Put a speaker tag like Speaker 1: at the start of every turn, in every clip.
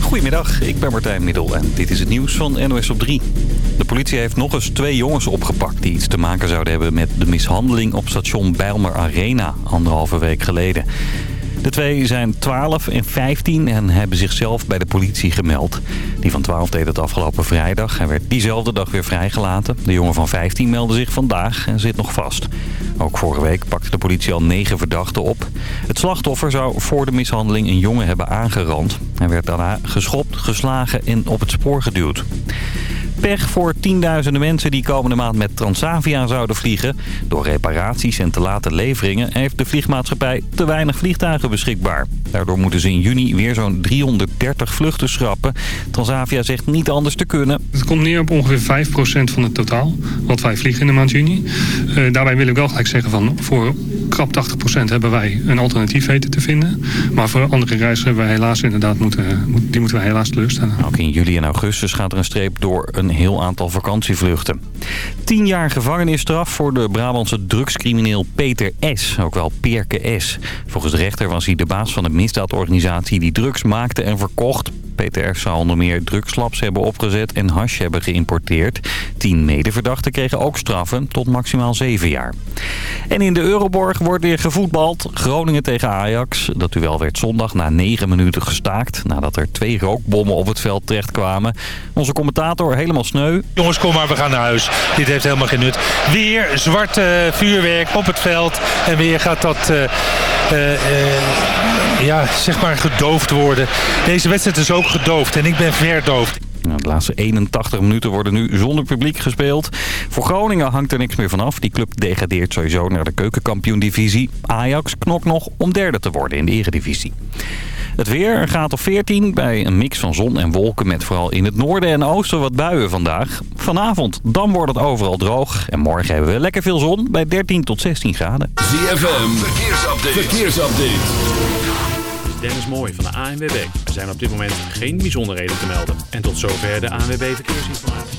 Speaker 1: Goedemiddag, ik ben Martijn Middel en dit is het nieuws van NOS op 3. De politie heeft nog eens twee jongens opgepakt die iets te maken zouden hebben met de mishandeling op station Bijlmer Arena anderhalve week geleden. De twee zijn 12 en 15 en hebben zichzelf bij de politie gemeld. Die van 12 deed het afgelopen vrijdag. Hij werd diezelfde dag weer vrijgelaten. De jongen van 15 meldde zich vandaag en zit nog vast. Ook vorige week pakte de politie al negen verdachten op. Het slachtoffer zou voor de mishandeling een jongen hebben aangerand. Hij werd daarna geschopt, geslagen en op het spoor geduwd. Pech voor tienduizenden mensen die komende maand met Transavia zouden vliegen. Door reparaties en te late leveringen heeft de vliegmaatschappij te weinig vliegtuigen beschikbaar. Daardoor moeten ze in juni weer zo'n 330 vluchten schrappen. Transavia zegt niet anders te kunnen.
Speaker 2: Het komt neer op ongeveer 5% van het totaal wat wij vliegen in de maand juni. Uh, daarbij wil ik wel gelijk zeggen van voor krap 80% hebben wij een alternatief weten te vinden. Maar voor andere reizen hebben we helaas inderdaad moeten, die moeten we helaas teleurstellen.
Speaker 1: Ook in juli en augustus gaat er een streep door een heel aantal vakantievluchten. 10 jaar gevangenisstraf voor de Brabantse drugscrimineel Peter S., ook wel Peerke S. Volgens de rechter was hij de baas van een misdaadorganisatie die drugs maakte en verkocht. Peter R. zou onder meer drugslabs hebben opgezet en hash hebben geïmporteerd. Tien medeverdachten kregen ook straffen tot maximaal zeven jaar. En in de Euroborg wordt weer gevoetbald. Groningen tegen Ajax. Dat duel werd zondag na negen minuten gestaakt. Nadat er twee rookbommen op het veld terechtkwamen. Onze commentator helemaal sneu.
Speaker 3: Jongens, kom maar, we gaan naar huis. Dit heeft helemaal geen nut. Weer zwart uh, vuurwerk op het veld. En weer gaat dat... Uh, uh, ja, zeg maar gedoofd worden. Deze wedstrijd is ook gedoofd en ik ben verdoofd.
Speaker 1: Nou, de laatste 81 minuten worden nu zonder publiek gespeeld. Voor Groningen hangt er niks meer vanaf. Die club degradeert sowieso naar de keukenkampioen-divisie. Ajax knokt nog om derde te worden in de eredivisie. Het weer gaat op 14 bij een mix van zon en wolken met vooral in het noorden en oosten wat buien vandaag. Vanavond dan wordt het overal droog en morgen hebben we lekker veel zon bij 13 tot 16 graden.
Speaker 4: ZFM, verkeersupdate. verkeersupdate.
Speaker 5: Dennis Mooij van de ANWB. Er zijn op dit moment geen bijzonderheden te melden. En tot zover de ANWB Verkeersinformatie.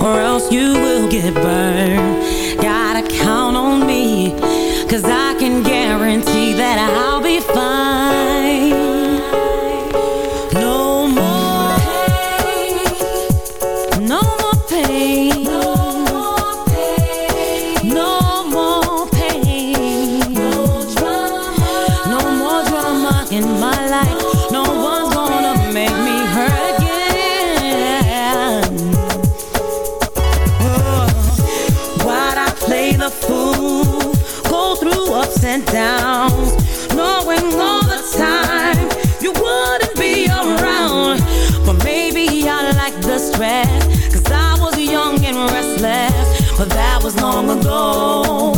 Speaker 6: Or else you will get burned. Gotta count on me, cause I can guarantee that I'll be was long ago.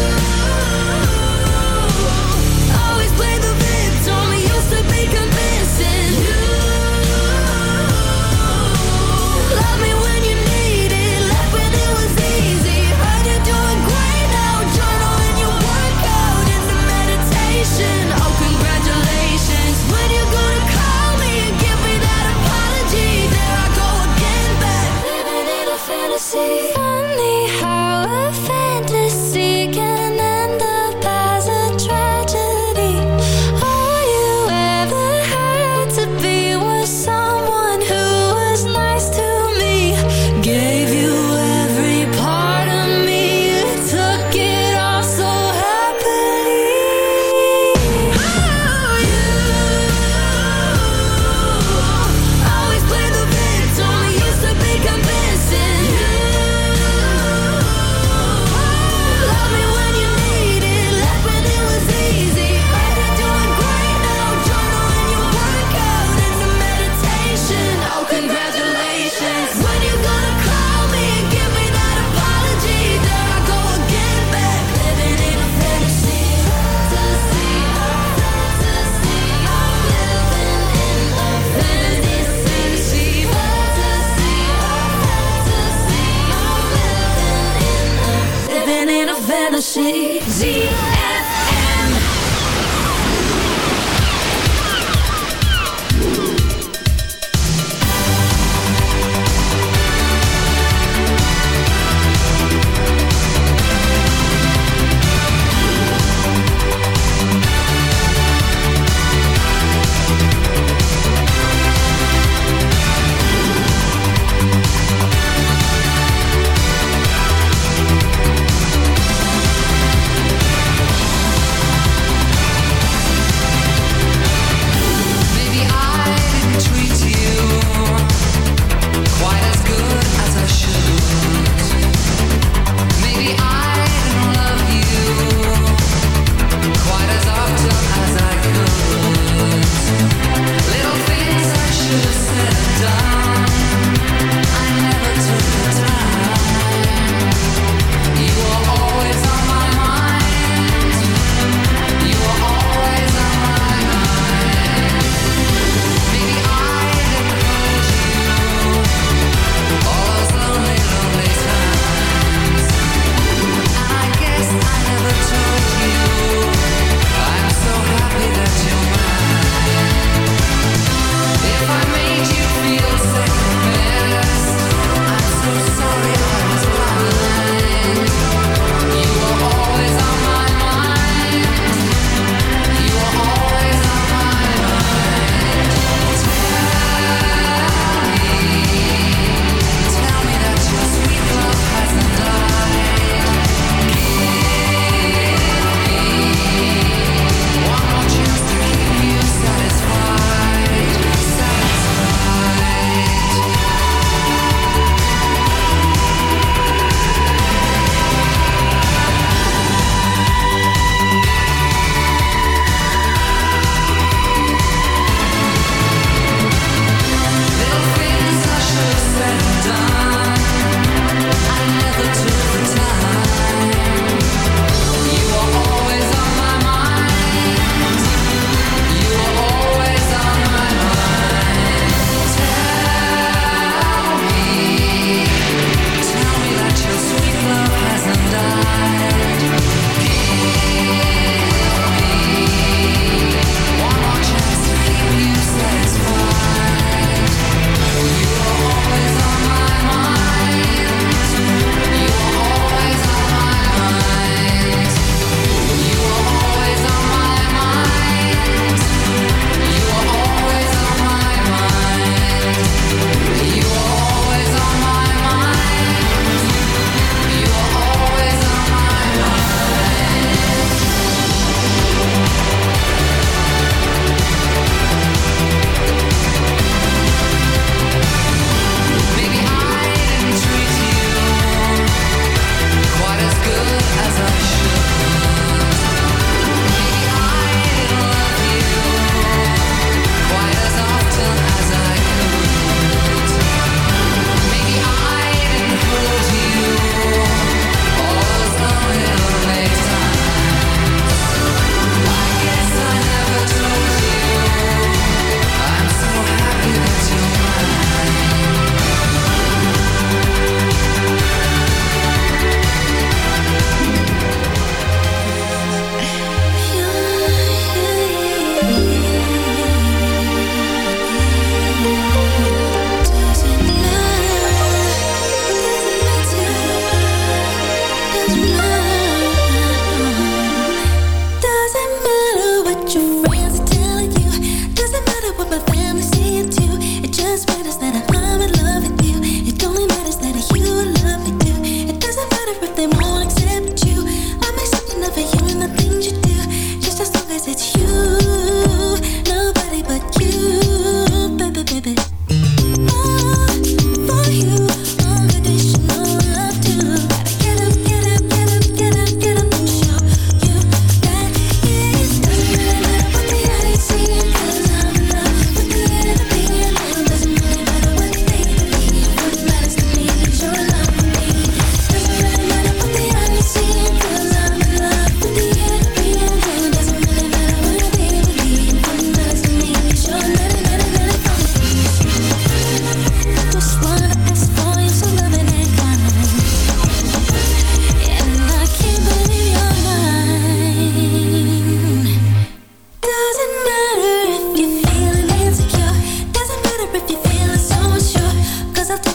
Speaker 7: see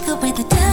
Speaker 7: the way the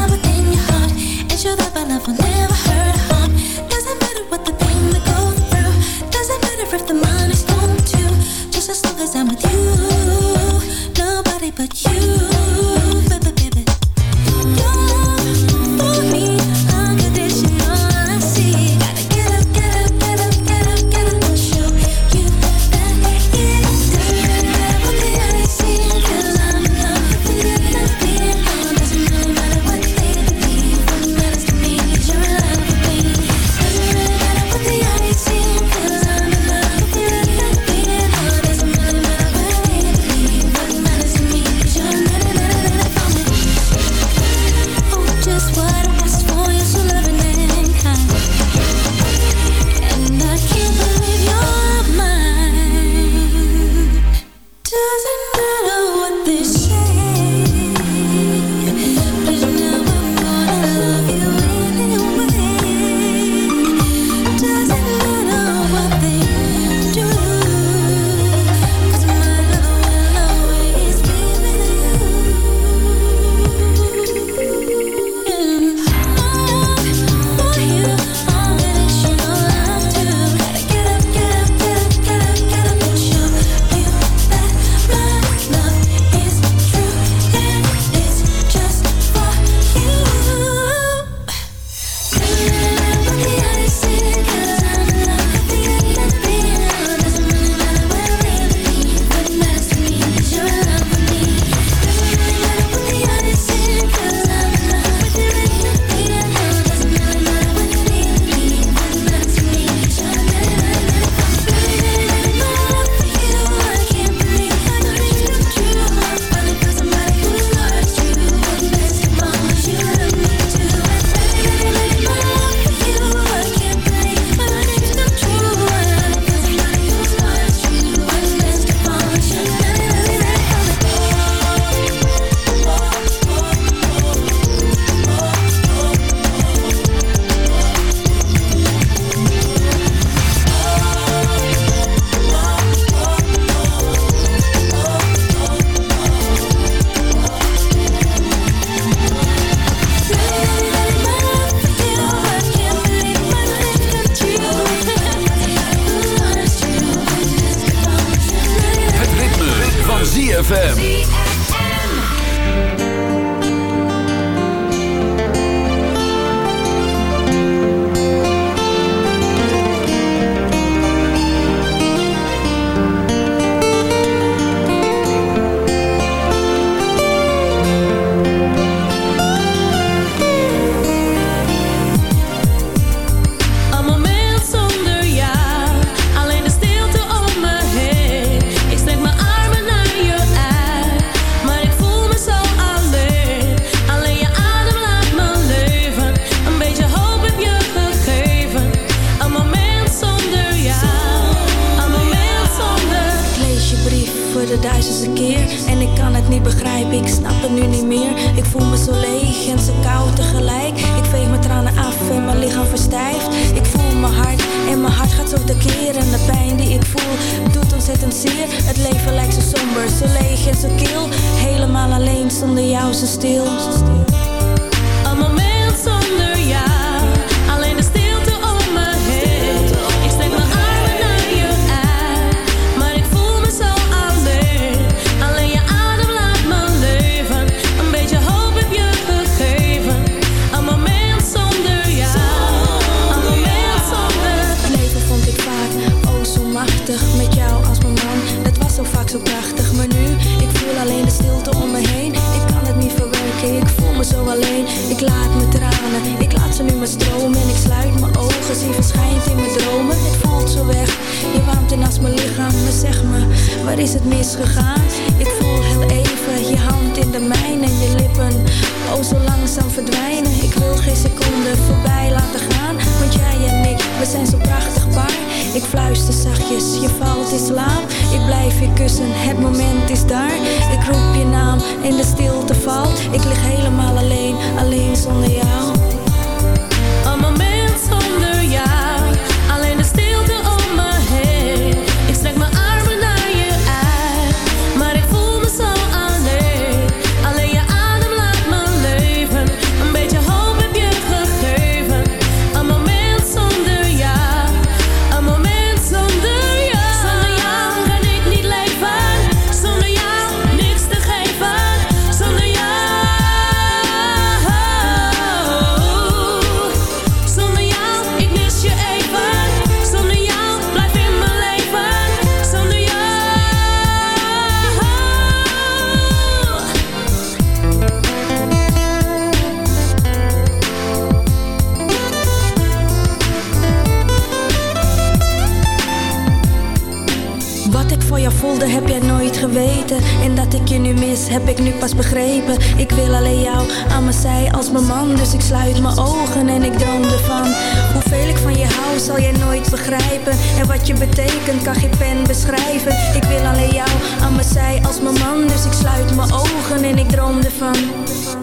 Speaker 6: ik
Speaker 7: voor jou
Speaker 6: voelde heb
Speaker 7: jij nooit geweten. En
Speaker 8: dat ik je nu mis heb ik nu pas begrepen. Ik wil alleen jou aan mijn zij als mijn man Dus ik sluit mijn ogen en ik droom ervan. Hoeveel ik van je hou zal jij nooit begrijpen. En wat je betekent kan geen pen beschrijven. Ik wil alleen jou aan mijn zij als mijn man Dus ik sluit mijn ogen en ik droom ervan.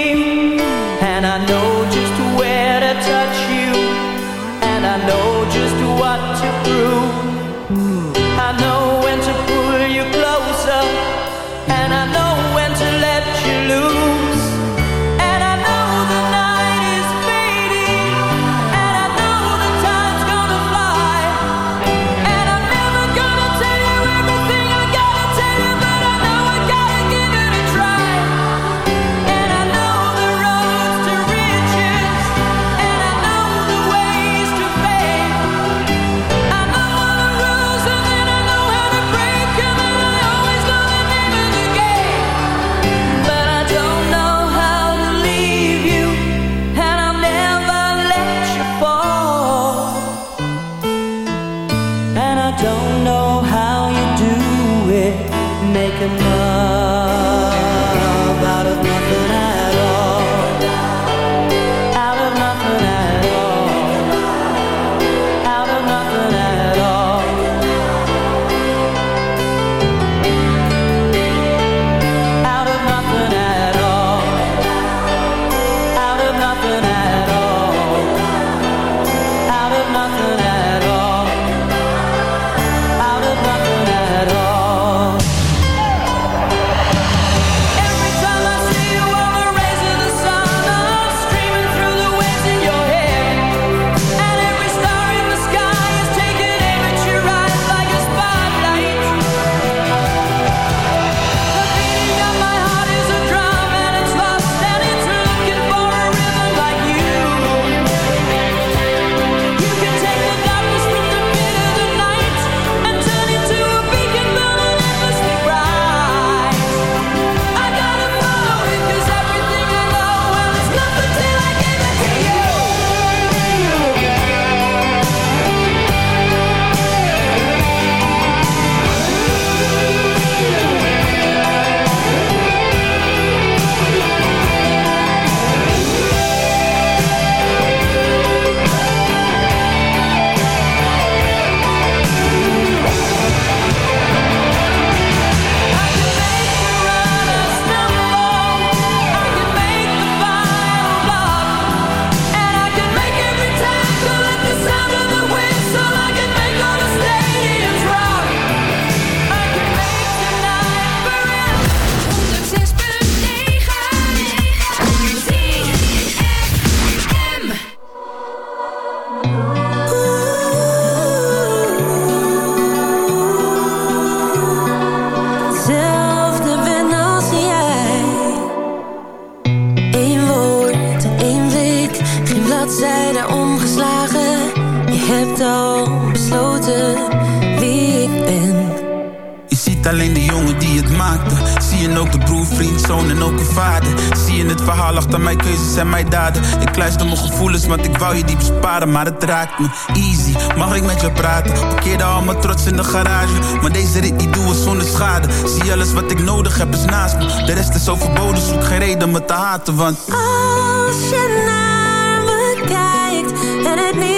Speaker 9: Mijn trots in de garage. Maar deze rit die doe ik zonder schade. Zie alles wat ik nodig heb is naast me. De rest is overboden, zoek geen reden me te haten, want...
Speaker 10: Als je naar me kijkt en het niet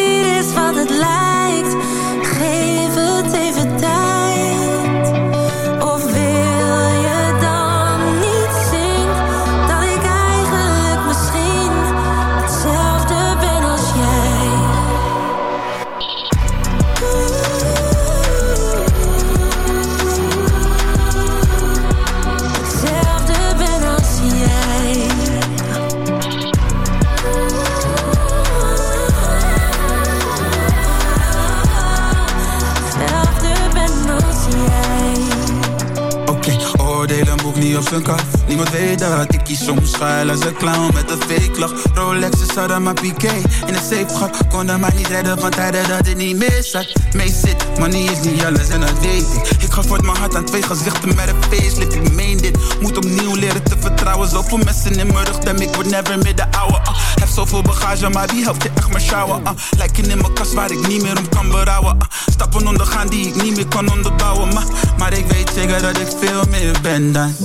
Speaker 10: als
Speaker 9: een clown met een fake lach. Rolexes hadden maar piqué in een safe gat. Konden mij niet redden van tijden dat het niet meer zat. Mee zit, money is niet alles en dat weet ik. Ik ga voor mijn hart aan twee gezichten met een facelift. Ik meen dit, moet opnieuw leren te vertrouwen. Zoveel mensen in mijn rug, ik word never meer de ouwe. Uh. Heb zoveel bagage, maar wie helpt je echt maar sjouwen? Uh. Lijken in mijn kast waar ik niet meer om kan berouwen. Uh. Stappen ondergaan die ik niet meer kan onderbouwen. Maar, maar ik weet zeker dat ik veel meer ben dan.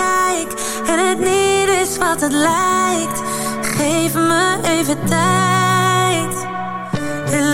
Speaker 10: Kijk en het niet is wat het lijkt, geef me even tijd. En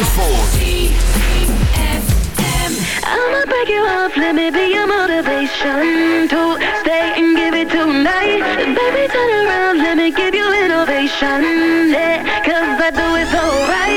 Speaker 10: Zandvoort. I'ma break you off, let me be your motivation To stay and give it tonight Baby, turn around, let me give you innovation Yeah, cause I do it so right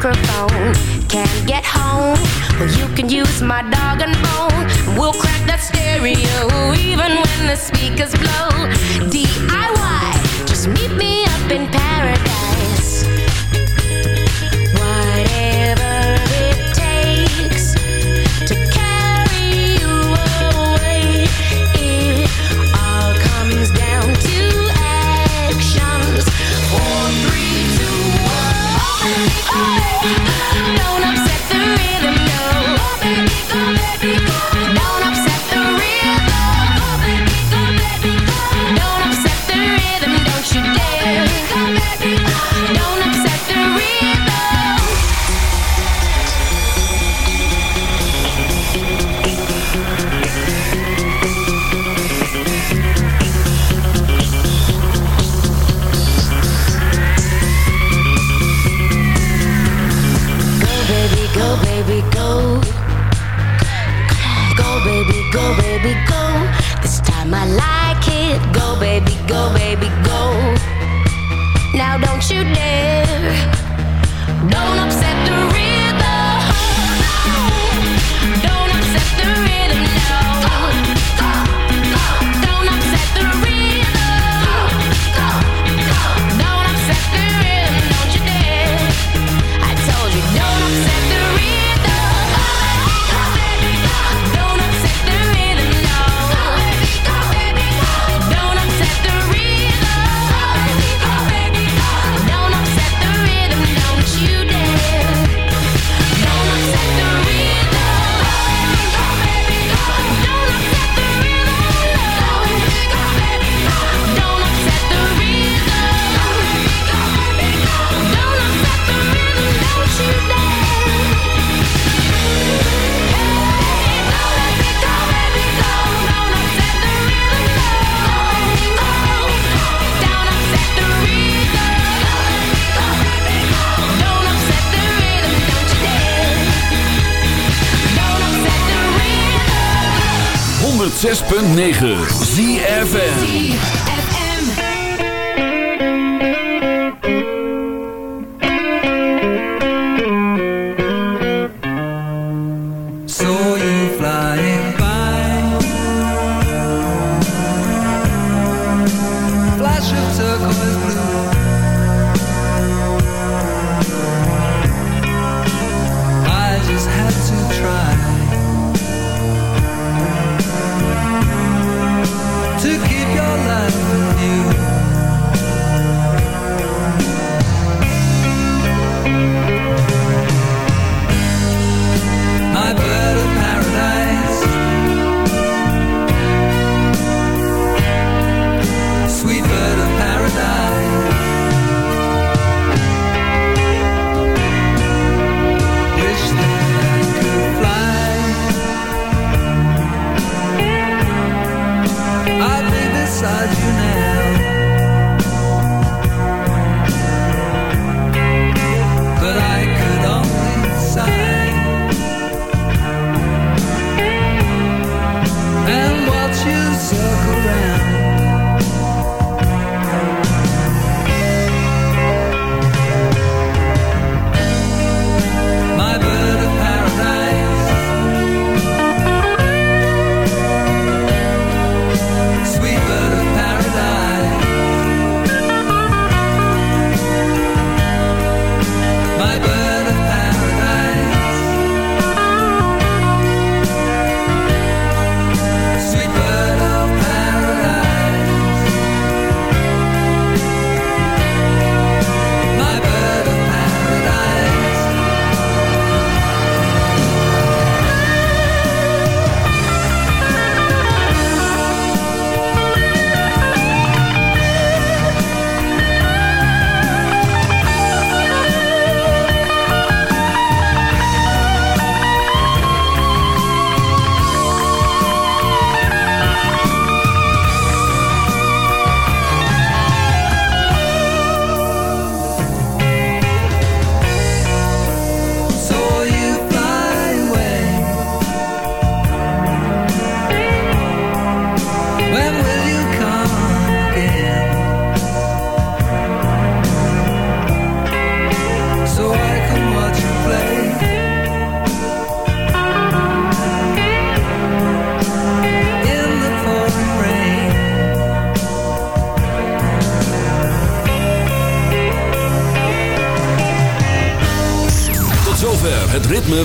Speaker 11: microphone. Can't get home. Well, you can use my dog and bone. We'll crack that stereo even when the speakers blow. DIY, just meet me up in paradise. you
Speaker 4: did. 106.9